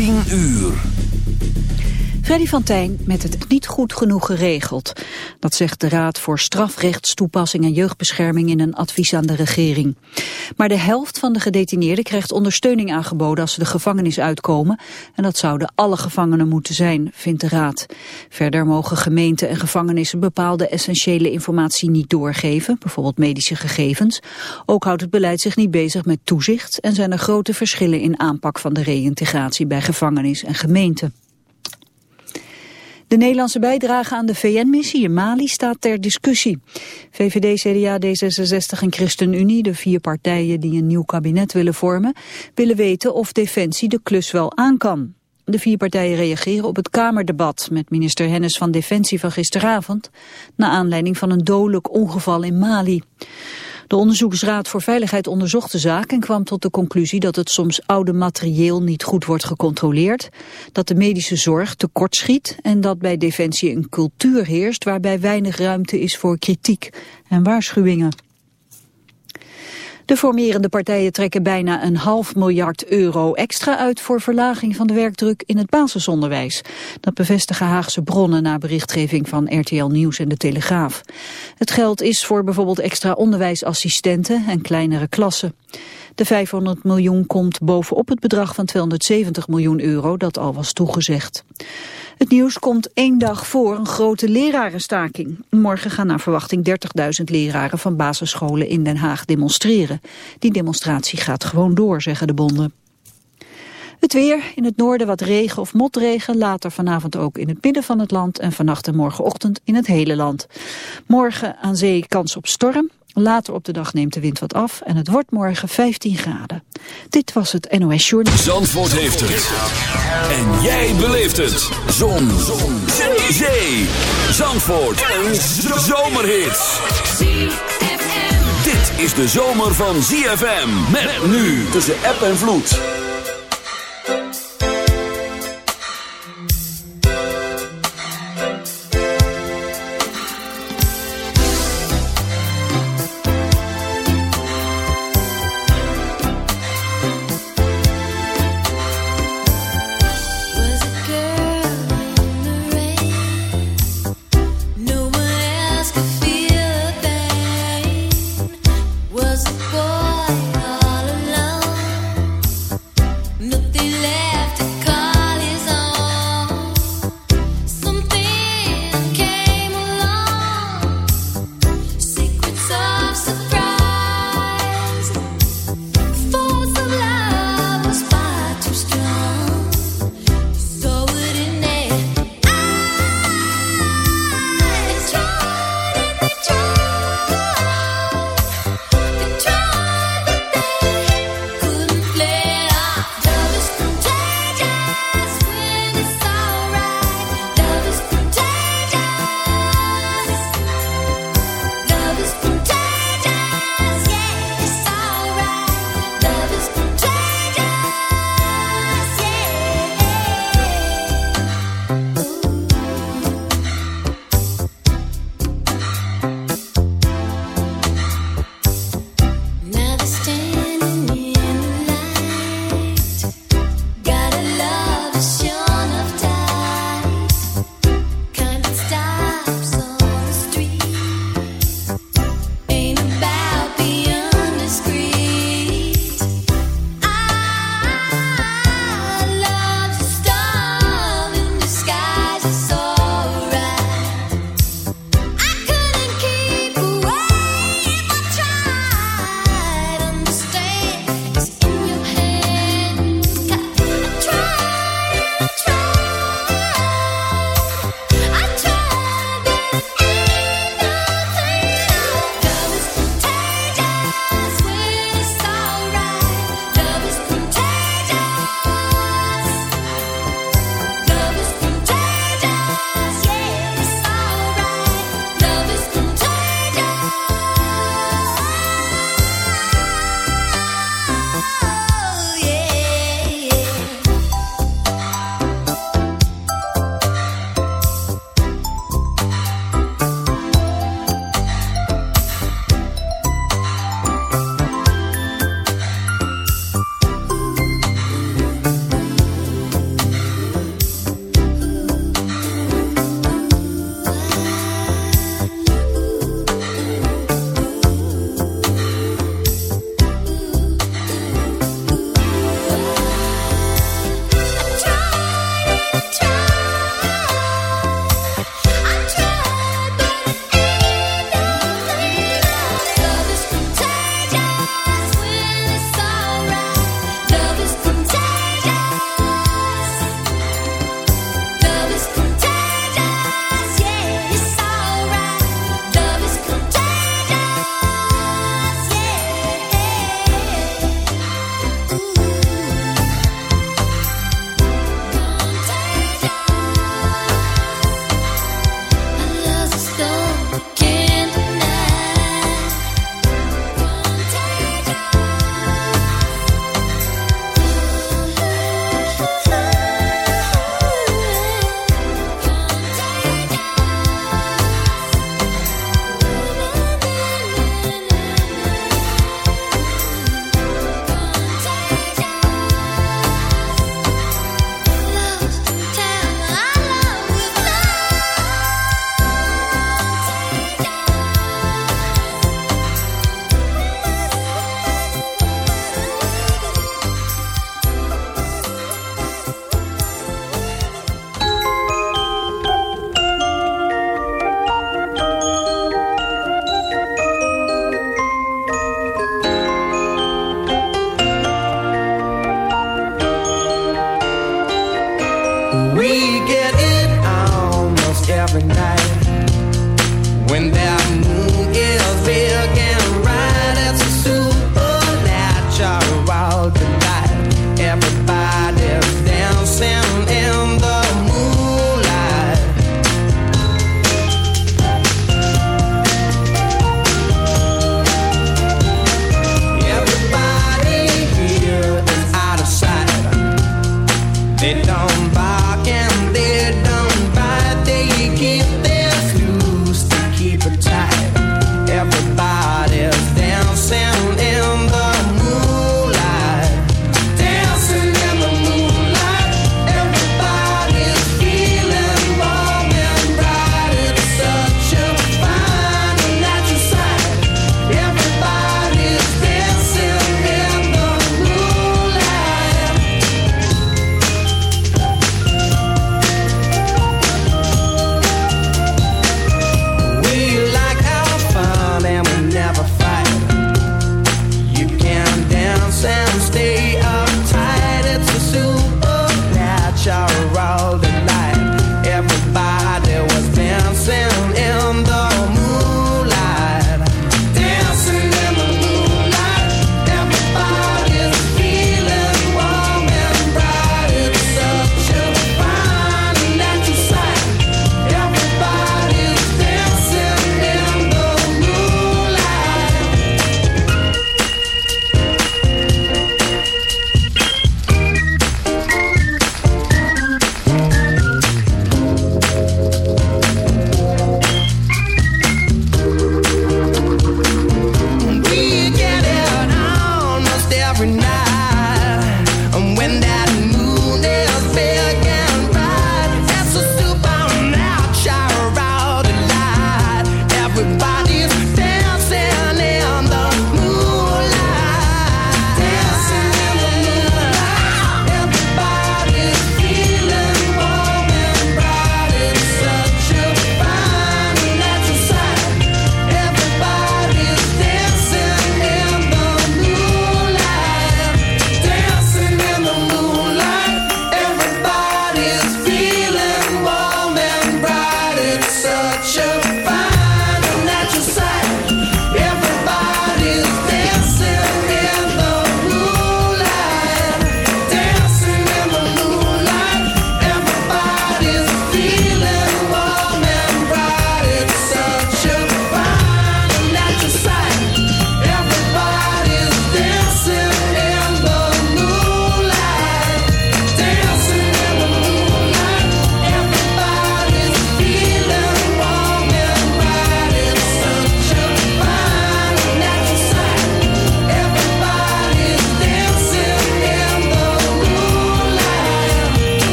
10 uur. Freddy van Tijn met het niet goed genoeg geregeld. Dat zegt de Raad voor Strafrechtstoepassing en Jeugdbescherming in een advies aan de regering. Maar de helft van de gedetineerden krijgt ondersteuning aangeboden als ze de gevangenis uitkomen. En dat zouden alle gevangenen moeten zijn, vindt de Raad. Verder mogen gemeenten en gevangenissen bepaalde essentiële informatie niet doorgeven, bijvoorbeeld medische gegevens. Ook houdt het beleid zich niet bezig met toezicht en zijn er grote verschillen in aanpak van de reïntegratie bij gevangenis en gemeenten. De Nederlandse bijdrage aan de VN-missie in Mali staat ter discussie. VVD, CDA, D66 en ChristenUnie, de vier partijen die een nieuw kabinet willen vormen, willen weten of Defensie de klus wel aan kan. De vier partijen reageren op het Kamerdebat met minister Hennis van Defensie van gisteravond, na aanleiding van een dodelijk ongeval in Mali. De Onderzoeksraad voor Veiligheid onderzocht de zaak en kwam tot de conclusie dat het soms oude materieel niet goed wordt gecontroleerd, dat de medische zorg tekortschiet en dat bij Defensie een cultuur heerst waarbij weinig ruimte is voor kritiek en waarschuwingen. De formerende partijen trekken bijna een half miljard euro extra uit voor verlaging van de werkdruk in het basisonderwijs. Dat bevestigen Haagse bronnen na berichtgeving van RTL Nieuws en De Telegraaf. Het geld is voor bijvoorbeeld extra onderwijsassistenten en kleinere klassen. De 500 miljoen komt bovenop het bedrag van 270 miljoen euro dat al was toegezegd. Het nieuws komt één dag voor een grote lerarenstaking. Morgen gaan naar verwachting 30.000 leraren van basisscholen in Den Haag demonstreren. Die demonstratie gaat gewoon door, zeggen de bonden. Het weer, in het noorden wat regen of motregen, later vanavond ook in het midden van het land en vannacht en morgenochtend in het hele land. Morgen aan zee kans op storm, Later op de dag neemt de wind wat af en het wordt morgen 15 graden. Dit was het NOS Journal. Zandvoort heeft het. En jij beleeft het. Zon. Zon. Zee. Zee. Zandvoort. Een zomerhit. Dit is de zomer van ZFM. Met nu tussen app en vloed.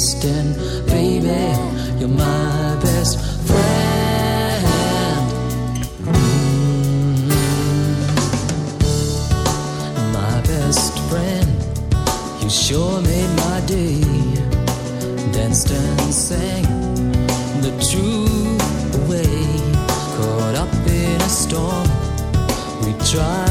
distant. Baby, you're my best friend. Mm-hmm. My best friend, you sure made my day. Danced and sang the truth away. Caught up in a storm, we tried.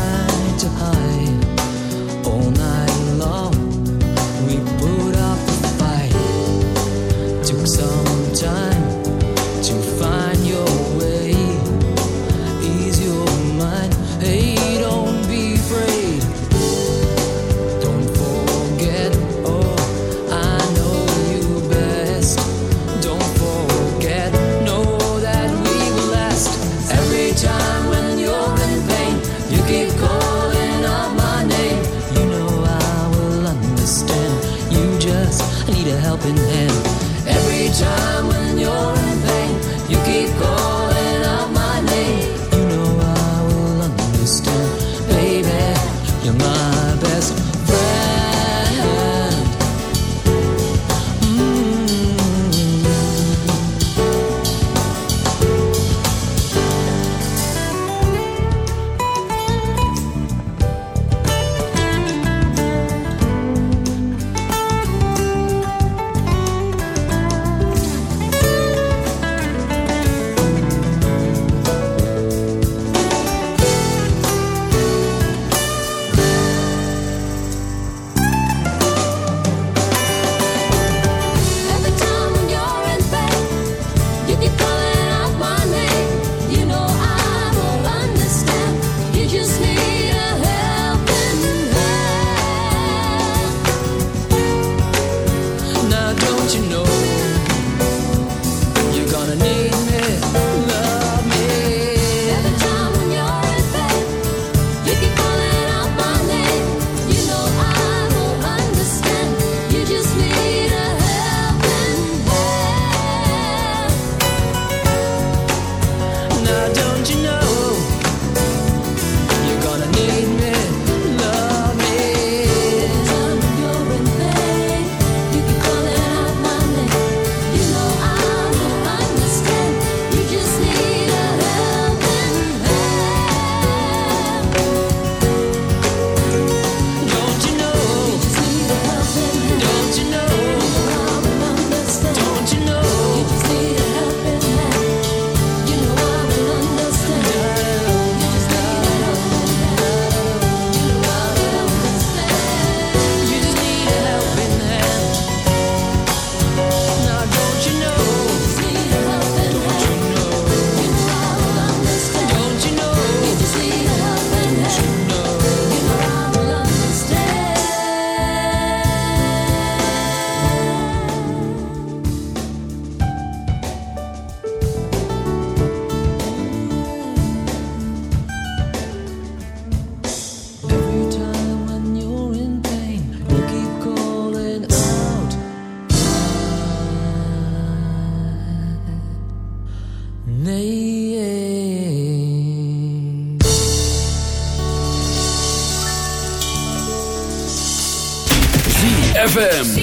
ZFM.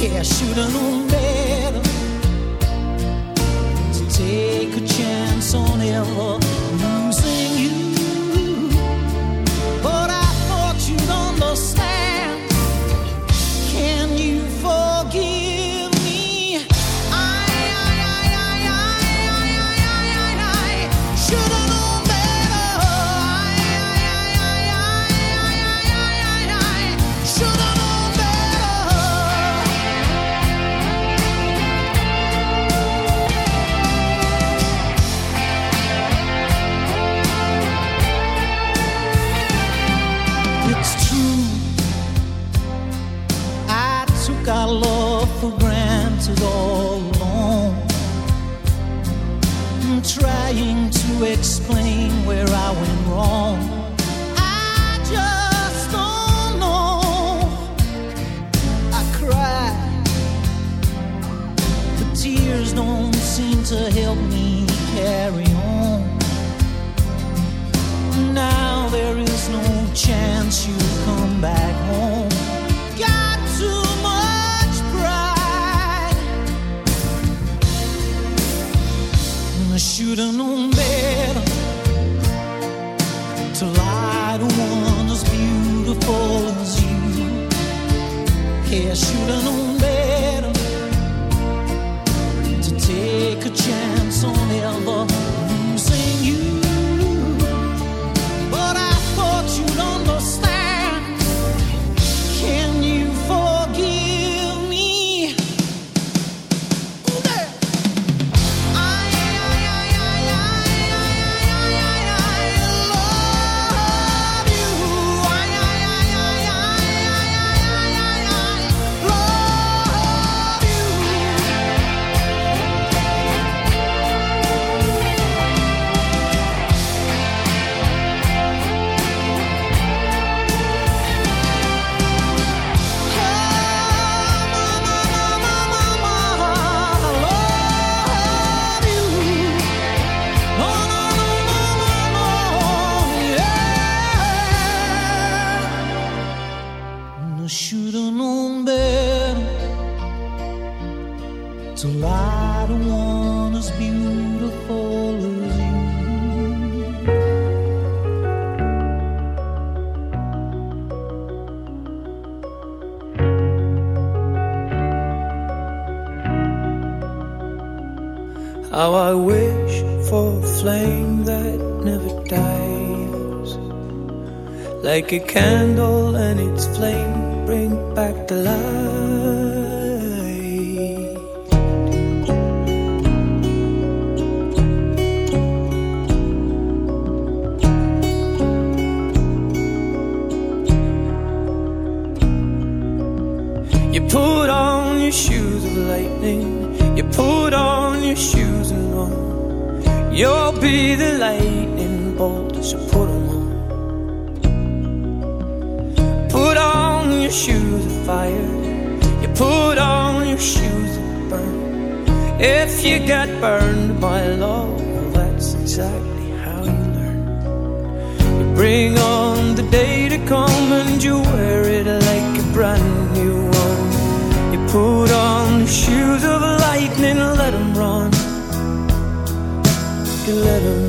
que asciurano un bel like it can can let her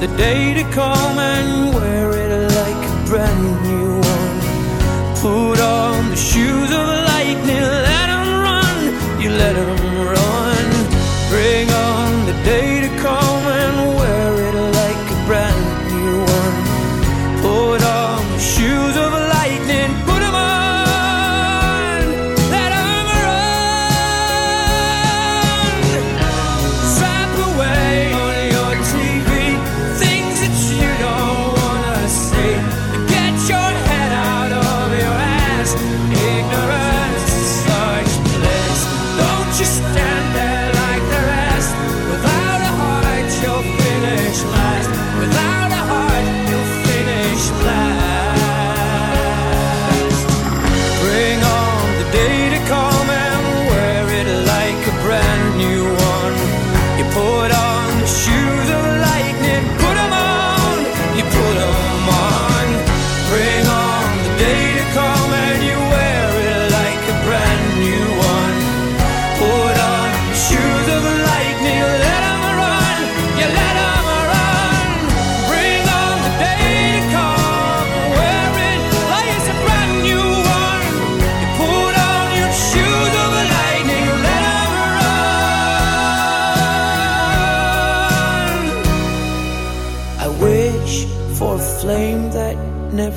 the day to come and when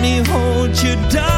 know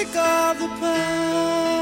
music of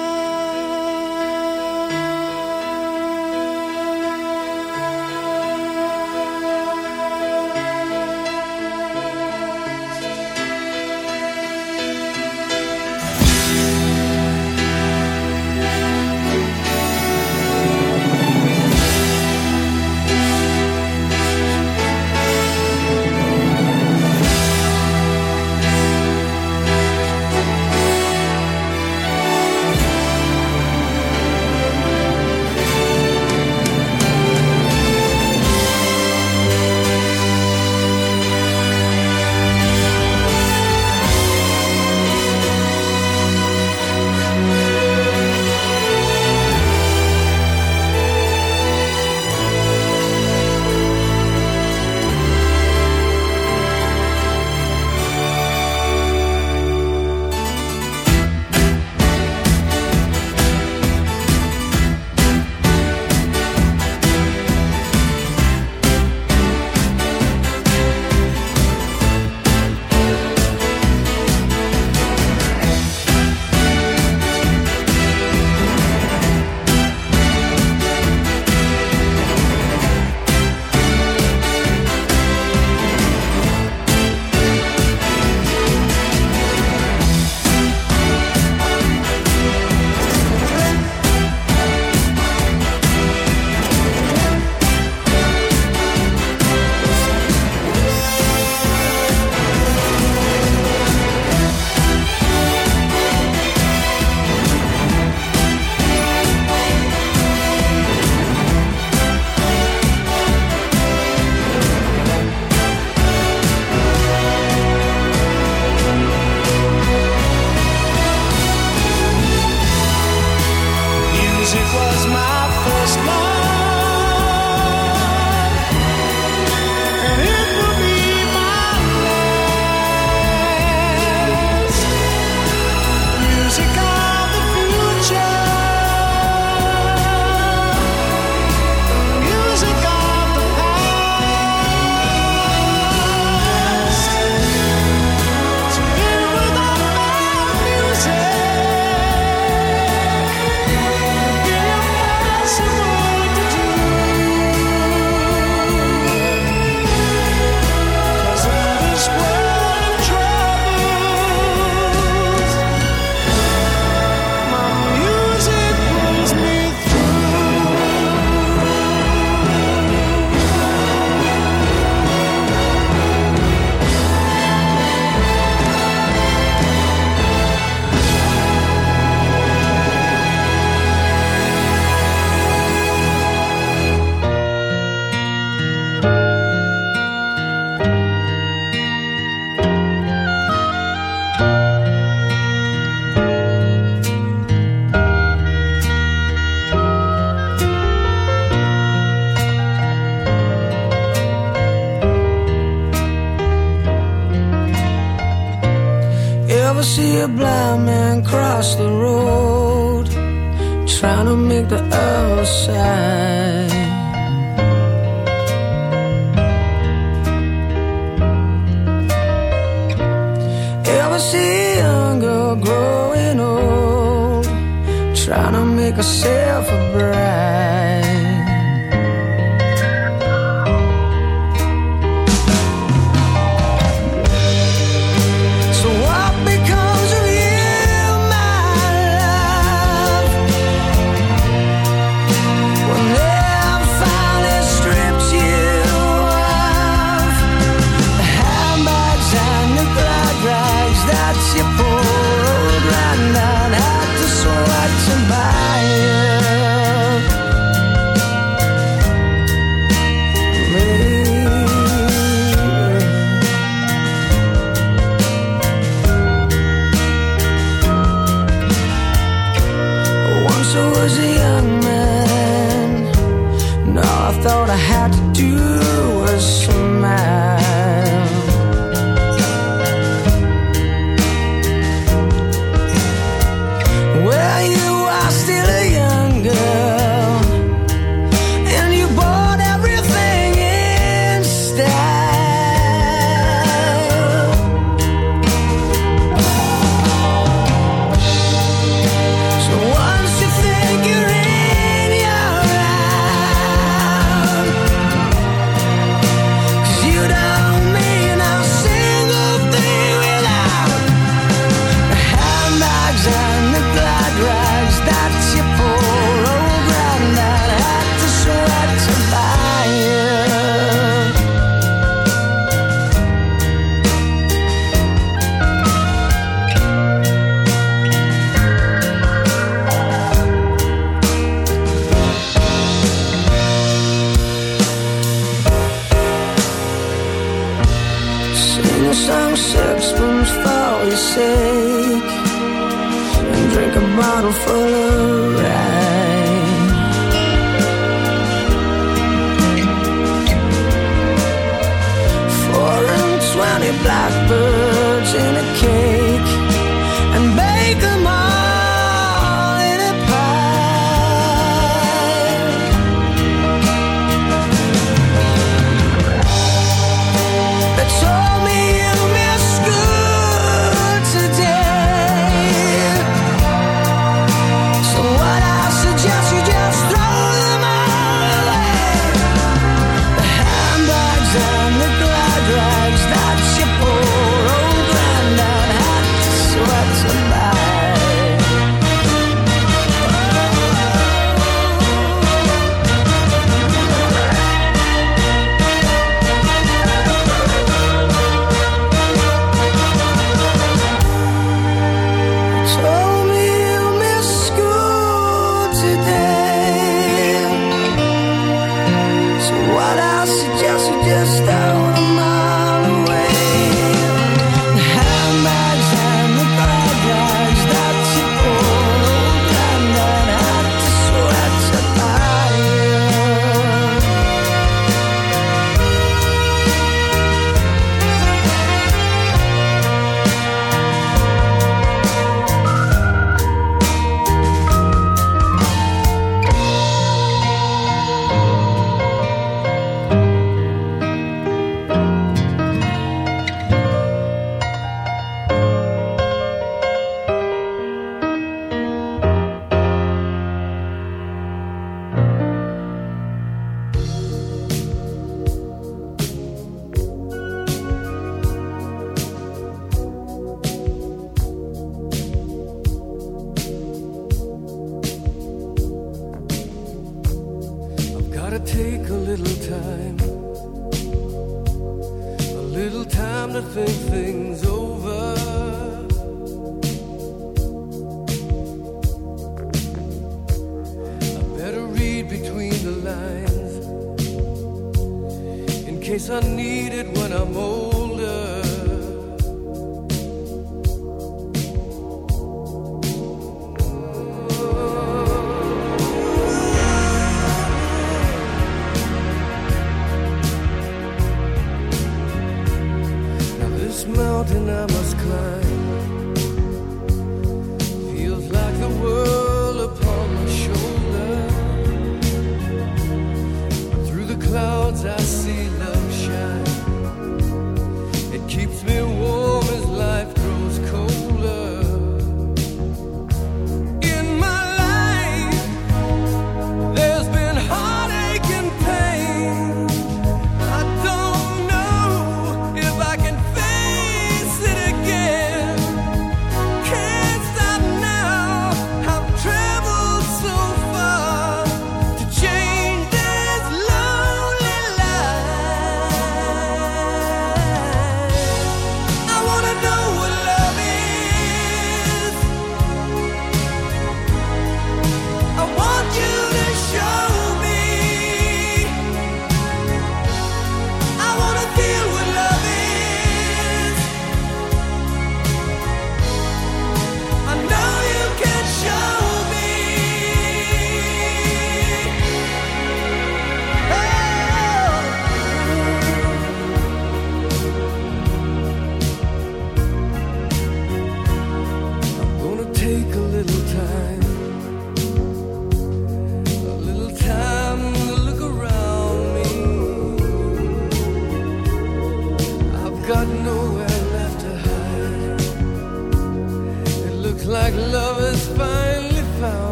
other